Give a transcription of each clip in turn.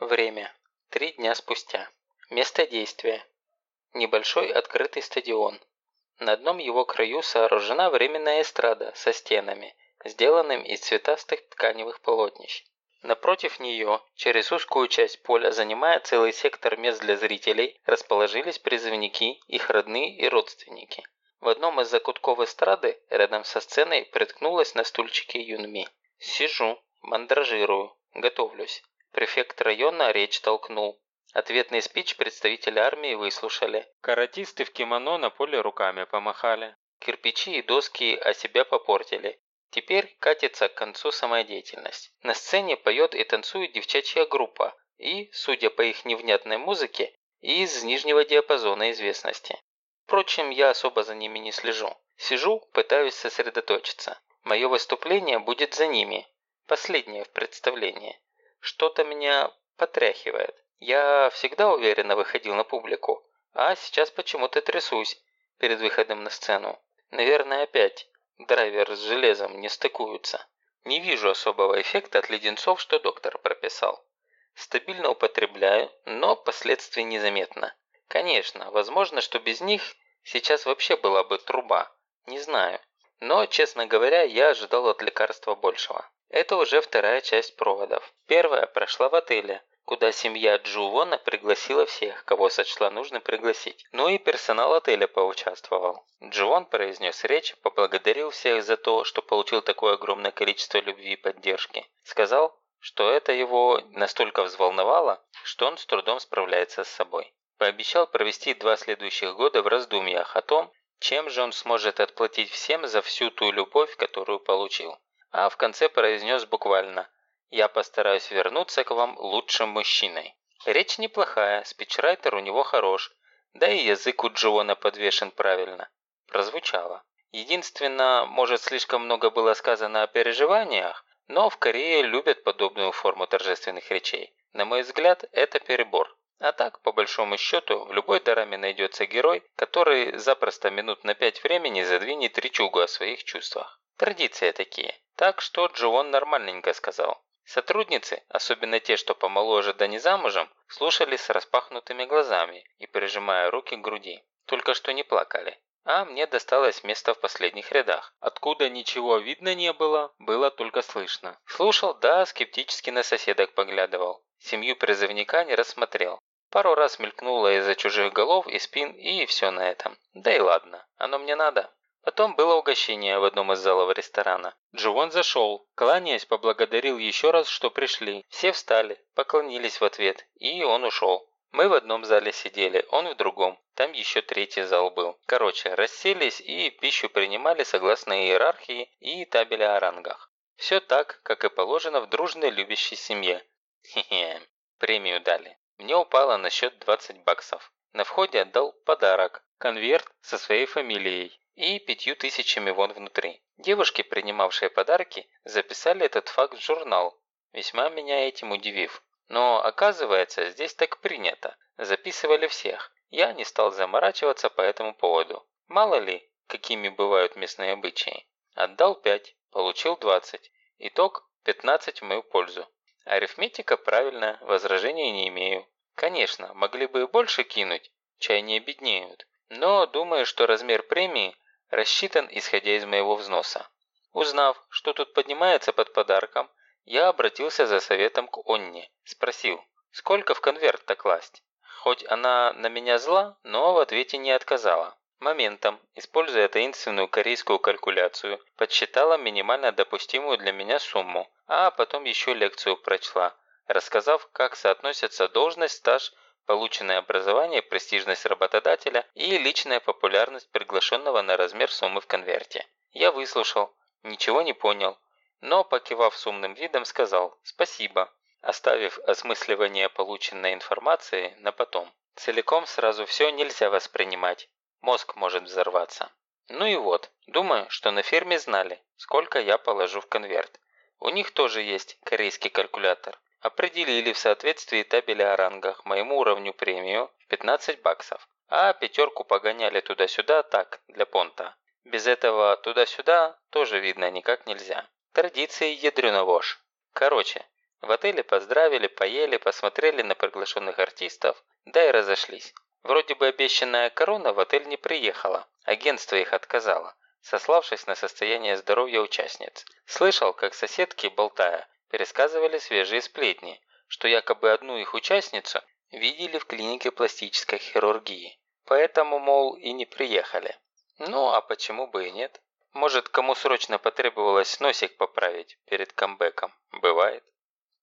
Время. Три дня спустя. Место действия. Небольшой открытый стадион. На одном его краю сооружена временная эстрада со стенами, сделанными из цветастых тканевых полотнищ. Напротив нее, через узкую часть поля, занимая целый сектор мест для зрителей, расположились призывники, их родные и родственники. В одном из закутков эстрады, рядом со сценой, приткнулась на стульчике Юнми. Сижу, мандражирую, готовлюсь. Префект района речь толкнул. Ответный спич представители армии выслушали. Каратисты в кимоно на поле руками помахали. Кирпичи и доски о себя попортили. Теперь катится к концу самодеятельность. На сцене поет и танцует девчачья группа. И, судя по их невнятной музыке, из нижнего диапазона известности. Впрочем, я особо за ними не слежу. Сижу, пытаюсь сосредоточиться. Мое выступление будет за ними. Последнее в представлении. Что-то меня потряхивает. Я всегда уверенно выходил на публику, а сейчас почему-то трясусь перед выходом на сцену. Наверное, опять драйвер с железом не стыкуются. Не вижу особого эффекта от леденцов, что доктор прописал. Стабильно употребляю, но последствий незаметно. Конечно, возможно, что без них сейчас вообще была бы труба. Не знаю. Но, честно говоря, я ожидал от лекарства большего. Это уже вторая часть проводов. Первая прошла в отеле, куда семья Джувона пригласила всех, кого сочла нужно пригласить. Ну и персонал отеля поучаствовал. Джувон произнес речь, поблагодарил всех за то, что получил такое огромное количество любви и поддержки. Сказал, что это его настолько взволновало, что он с трудом справляется с собой. Пообещал провести два следующих года в раздумьях о том, чем же он сможет отплатить всем за всю ту любовь, которую получил. А в конце произнес буквально я постараюсь вернуться к вам лучшим мужчиной. Речь неплохая, спичрайтер у него хорош, да и язык у Джона подвешен правильно. Прозвучало. Единственно, может слишком много было сказано о переживаниях, но в Корее любят подобную форму торжественных речей. На мой взгляд, это перебор. А так, по большому счету, в любой драме найдется герой, который запросто минут на пять времени задвинет речугу о своих чувствах. Традиции такие. Так что Джоон нормальненько сказал. Сотрудницы, особенно те, что помоложе да не замужем, слушали с распахнутыми глазами и прижимая руки к груди. Только что не плакали. А мне досталось место в последних рядах. Откуда ничего видно не было, было только слышно. Слушал, да, скептически на соседок поглядывал. Семью призывника не рассмотрел. Пару раз мелькнуло из-за чужих голов и спин, и все на этом. Да и ладно, оно мне надо. Потом было угощение в одном из залов ресторана. Джуон зашел, кланяясь, поблагодарил еще раз, что пришли. Все встали, поклонились в ответ, и он ушел. Мы в одном зале сидели, он в другом. Там еще третий зал был. Короче, расселись и пищу принимали согласно иерархии и табели о рангах. Все так, как и положено в дружной любящей семье. Хе-хе. Премию дали. Мне упало на счет 20 баксов. На входе отдал подарок. Конверт со своей фамилией и пятью тысячами вон внутри. Девушки, принимавшие подарки, записали этот факт в журнал, весьма меня этим удивив. Но оказывается, здесь так принято. Записывали всех. Я не стал заморачиваться по этому поводу. Мало ли, какими бывают местные обычаи. Отдал 5, получил 20. Итог 15 в мою пользу. Арифметика правильная, возражений не имею. Конечно, могли бы и больше кинуть, чай не обеднеют. Но думаю, что размер премии рассчитан исходя из моего взноса. Узнав, что тут поднимается под подарком, я обратился за советом к Онне. Спросил, сколько в конверт-то класть? Хоть она на меня зла, но в ответе не отказала. Моментом, используя таинственную корейскую калькуляцию, подсчитала минимально допустимую для меня сумму, а потом еще лекцию прочла, рассказав, как соотносятся должность, стаж полученное образование, престижность работодателя и личная популярность приглашенного на размер суммы в конверте. Я выслушал, ничего не понял, но, покивав с умным видом, сказал «спасибо», оставив осмысливание полученной информации на потом. Целиком сразу все нельзя воспринимать, мозг может взорваться. Ну и вот, думаю, что на фирме знали, сколько я положу в конверт. У них тоже есть корейский калькулятор. Определили в соответствии табеля о рангах моему уровню премию в 15 баксов. А пятерку погоняли туда-сюда так, для понта. Без этого туда-сюда тоже видно никак нельзя. Традиции ядрена вошь. Короче, В отеле поздравили, поели, посмотрели на приглашенных артистов, да и разошлись. Вроде бы обещанная корона в отель не приехала, агентство их отказало, сославшись на состояние здоровья участниц. Слышал, как соседки, болтая, пересказывали свежие сплетни, что якобы одну их участницу видели в клинике пластической хирургии. Поэтому, мол, и не приехали. Ну, а почему бы и нет? Может, кому срочно потребовалось носик поправить перед камбэком? Бывает.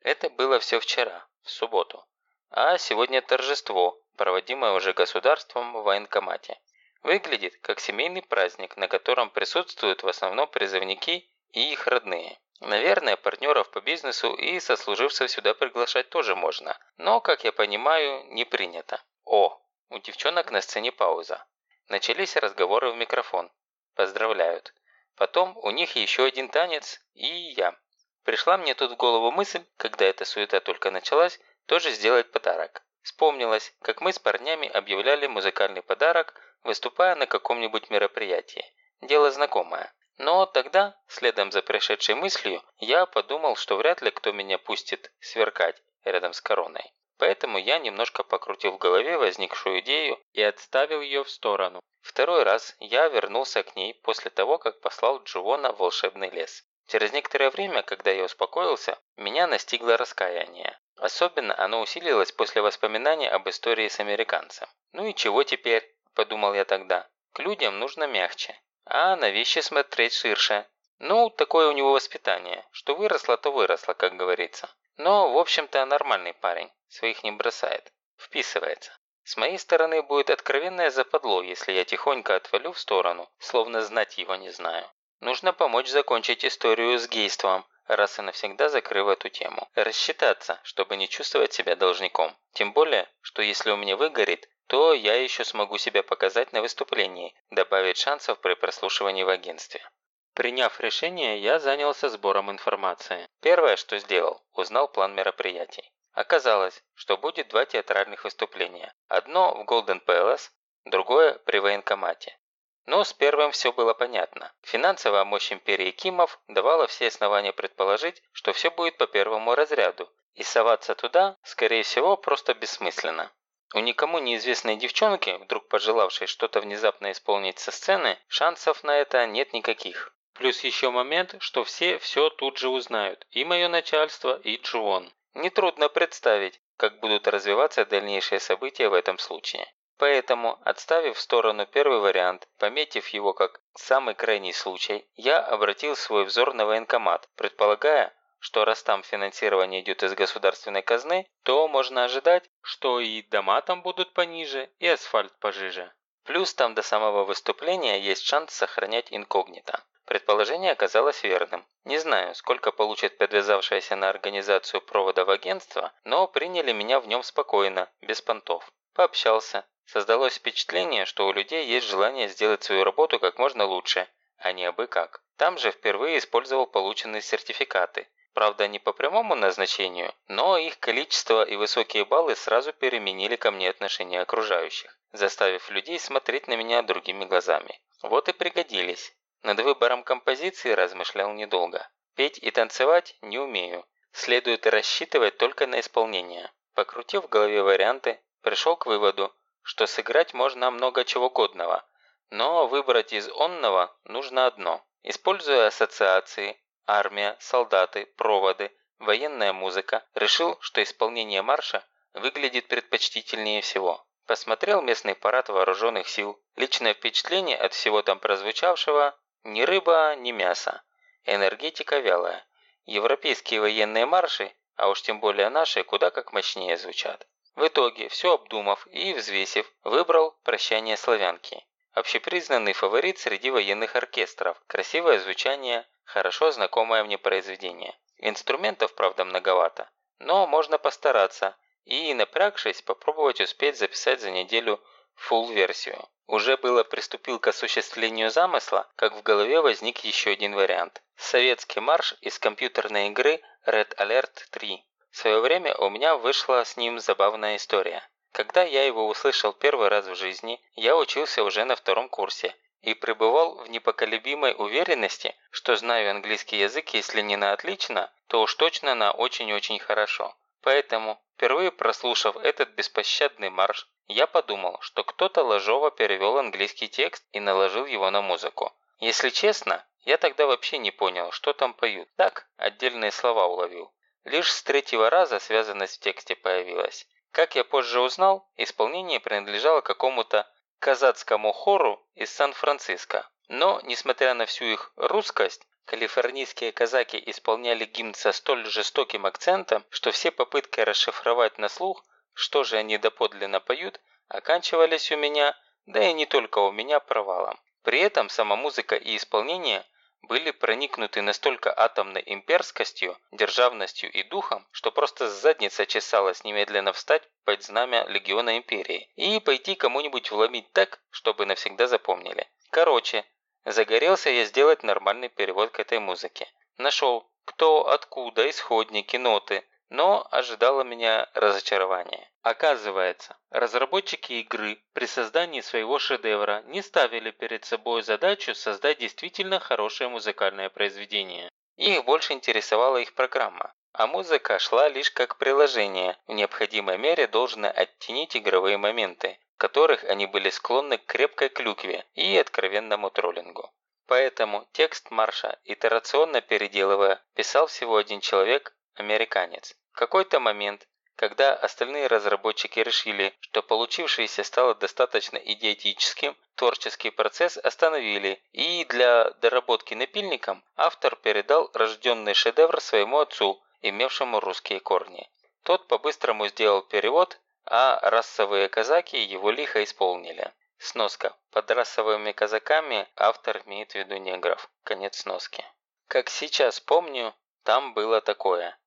Это было все вчера, в субботу. А сегодня торжество, проводимое уже государством в военкомате. Выглядит как семейный праздник, на котором присутствуют в основном призывники и их родные. Наверное, партнеров по бизнесу и сослуживцев сюда приглашать тоже можно, но, как я понимаю, не принято. О, у девчонок на сцене пауза. Начались разговоры в микрофон. Поздравляют. Потом у них еще один танец и я. Пришла мне тут в голову мысль, когда эта суета только началась, тоже сделать подарок. Вспомнилось, как мы с парнями объявляли музыкальный подарок, выступая на каком-нибудь мероприятии. Дело знакомое. Но тогда, следом за пришедшей мыслью, я подумал, что вряд ли кто меня пустит сверкать рядом с короной. Поэтому я немножко покрутил в голове возникшую идею и отставил ее в сторону. Второй раз я вернулся к ней после того, как послал Дживона в волшебный лес. Через некоторое время, когда я успокоился, меня настигло раскаяние. Особенно оно усилилось после воспоминания об истории с американцем. «Ну и чего теперь?» – подумал я тогда. «К людям нужно мягче, а на вещи смотреть ширше. Ну, такое у него воспитание, что выросло, то выросло, как говорится. Но, в общем-то, нормальный парень, своих не бросает, вписывается. С моей стороны будет откровенное западло, если я тихонько отвалю в сторону, словно знать его не знаю. Нужно помочь закончить историю с гейством, раз и навсегда закрыв эту тему. Рассчитаться, чтобы не чувствовать себя должником. Тем более, что если у меня выгорит, то я еще смогу себя показать на выступлении, добавить шансов при прослушивании в агентстве. Приняв решение, я занялся сбором информации. Первое, что сделал, узнал план мероприятий. Оказалось, что будет два театральных выступления. Одно в Golden Palace, другое при военкомате. Но с первым все было понятно. Финансовая мощь империи Кимов давала все основания предположить, что все будет по первому разряду, и соваться туда, скорее всего, просто бессмысленно. У никому неизвестной девчонки, вдруг пожелавшей что-то внезапно исполнить со сцены, шансов на это нет никаких. Плюс еще момент, что все все тут же узнают, и мое начальство, и Джуон. Нетрудно представить, как будут развиваться дальнейшие события в этом случае. Поэтому, отставив в сторону первый вариант, пометив его как самый крайний случай, я обратил свой взор на военкомат, предполагая, что раз там финансирование идет из государственной казны, то можно ожидать, что и дома там будут пониже, и асфальт пожиже. Плюс там до самого выступления есть шанс сохранять инкогнито. Предположение оказалось верным. Не знаю, сколько получит подвязавшаяся на организацию провода в агентство, но приняли меня в нем спокойно, без понтов. Пообщался. Создалось впечатление, что у людей есть желание сделать свою работу как можно лучше, а не абы как. Там же впервые использовал полученные сертификаты. Правда, не по прямому назначению, но их количество и высокие баллы сразу переменили ко мне отношение окружающих, заставив людей смотреть на меня другими глазами. Вот и пригодились. Над выбором композиции размышлял недолго. Петь и танцевать не умею. Следует рассчитывать только на исполнение. Покрутив в голове варианты, пришел к выводу, что сыграть можно много чего годного, но выбрать из онного нужно одно. Используя ассоциации, армия, солдаты, проводы, военная музыка, решил, что исполнение марша выглядит предпочтительнее всего. Посмотрел местный парад вооруженных сил. Личное впечатление от всего там прозвучавшего ни рыба, ни мясо. Энергетика вялая. Европейские военные марши, а уж тем более наши, куда как мощнее звучат. В итоге, все обдумав и взвесив, выбрал «Прощание славянки». Общепризнанный фаворит среди военных оркестров, красивое звучание, хорошо знакомое мне произведение. Инструментов, правда, многовато, но можно постараться и, напрягшись, попробовать успеть записать за неделю фулл-версию. Уже было приступил к осуществлению замысла, как в голове возник еще один вариант. Советский марш из компьютерной игры Red Alert 3. В свое время у меня вышла с ним забавная история. Когда я его услышал первый раз в жизни, я учился уже на втором курсе и пребывал в непоколебимой уверенности, что знаю английский язык, если не на отлично, то уж точно на очень-очень хорошо. Поэтому, впервые прослушав этот беспощадный марш, я подумал, что кто-то ложово перевел английский текст и наложил его на музыку. Если честно, я тогда вообще не понял, что там поют. Так, отдельные слова уловил. Лишь с третьего раза связанность в тексте появилась. Как я позже узнал, исполнение принадлежало какому-то казацкому хору из Сан-Франциско. Но, несмотря на всю их русскость, калифорнийские казаки исполняли гимн со столь жестоким акцентом, что все попытки расшифровать на слух, что же они доподлинно поют, оканчивались у меня, да и не только у меня, провалом. При этом сама музыка и исполнение были проникнуты настолько атомной имперскостью, державностью и духом, что просто задница чесалась немедленно встать под знамя Легиона Империи и пойти кому-нибудь вломить так, чтобы навсегда запомнили. Короче, загорелся я сделать нормальный перевод к этой музыке. Нашел, кто, откуда, исходники, ноты, но ожидало меня разочарование. Оказывается, разработчики игры при создании своего шедевра не ставили перед собой задачу создать действительно хорошее музыкальное произведение. Их больше интересовала их программа, а музыка шла лишь как приложение, в необходимой мере должна оттенить игровые моменты, в которых они были склонны к крепкой клюкве и откровенному троллингу. Поэтому текст марша, итерационно переделывая, писал всего один человек, американец. В какой-то момент когда остальные разработчики решили, что получившееся стало достаточно идиотическим, творческий процесс остановили, и для доработки напильником автор передал рожденный шедевр своему отцу, имевшему русские корни. Тот по-быстрому сделал перевод, а расовые казаки его лихо исполнили. Сноска. Под расовыми казаками автор имеет в виду негров. Конец сноски. Как сейчас помню, там было такое.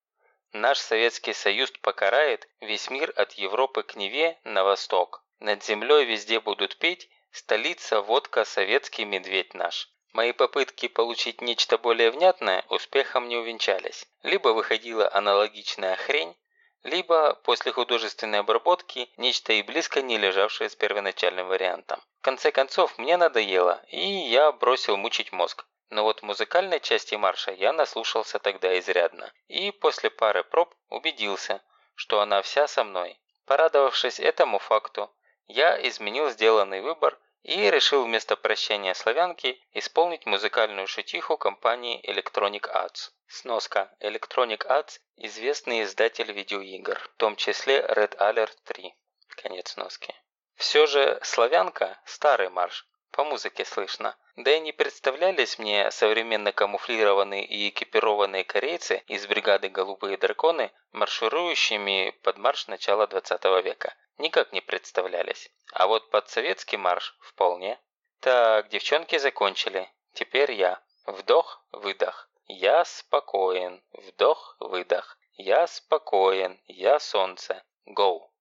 Наш Советский Союз покарает весь мир от Европы к Неве на восток. Над землей везде будут петь «Столица, водка, советский медведь наш». Мои попытки получить нечто более внятное успехом не увенчались. Либо выходила аналогичная хрень, либо после художественной обработки нечто и близко не лежавшее с первоначальным вариантом. В конце концов, мне надоело, и я бросил мучить мозг. Но вот музыкальной части марша я наслушался тогда изрядно. И после пары проб убедился, что она вся со мной. Порадовавшись этому факту, я изменил сделанный выбор и решил вместо прощения славянки исполнить музыкальную шутиху компании Electronic Arts. Сноска. Electronic Arts – известный издатель видеоигр, в том числе Red Alert 3. Конец сноски. Все же славянка – старый марш, по музыке слышно. Да и не представлялись мне современно камуфлированные и экипированные корейцы из бригады «Голубые драконы» марширующими под марш начала 20 века. Никак не представлялись. А вот под советский марш вполне. Так, девчонки закончили. Теперь я. Вдох, выдох. Я спокоен. Вдох, выдох. Я спокоен. Я солнце. Гоу.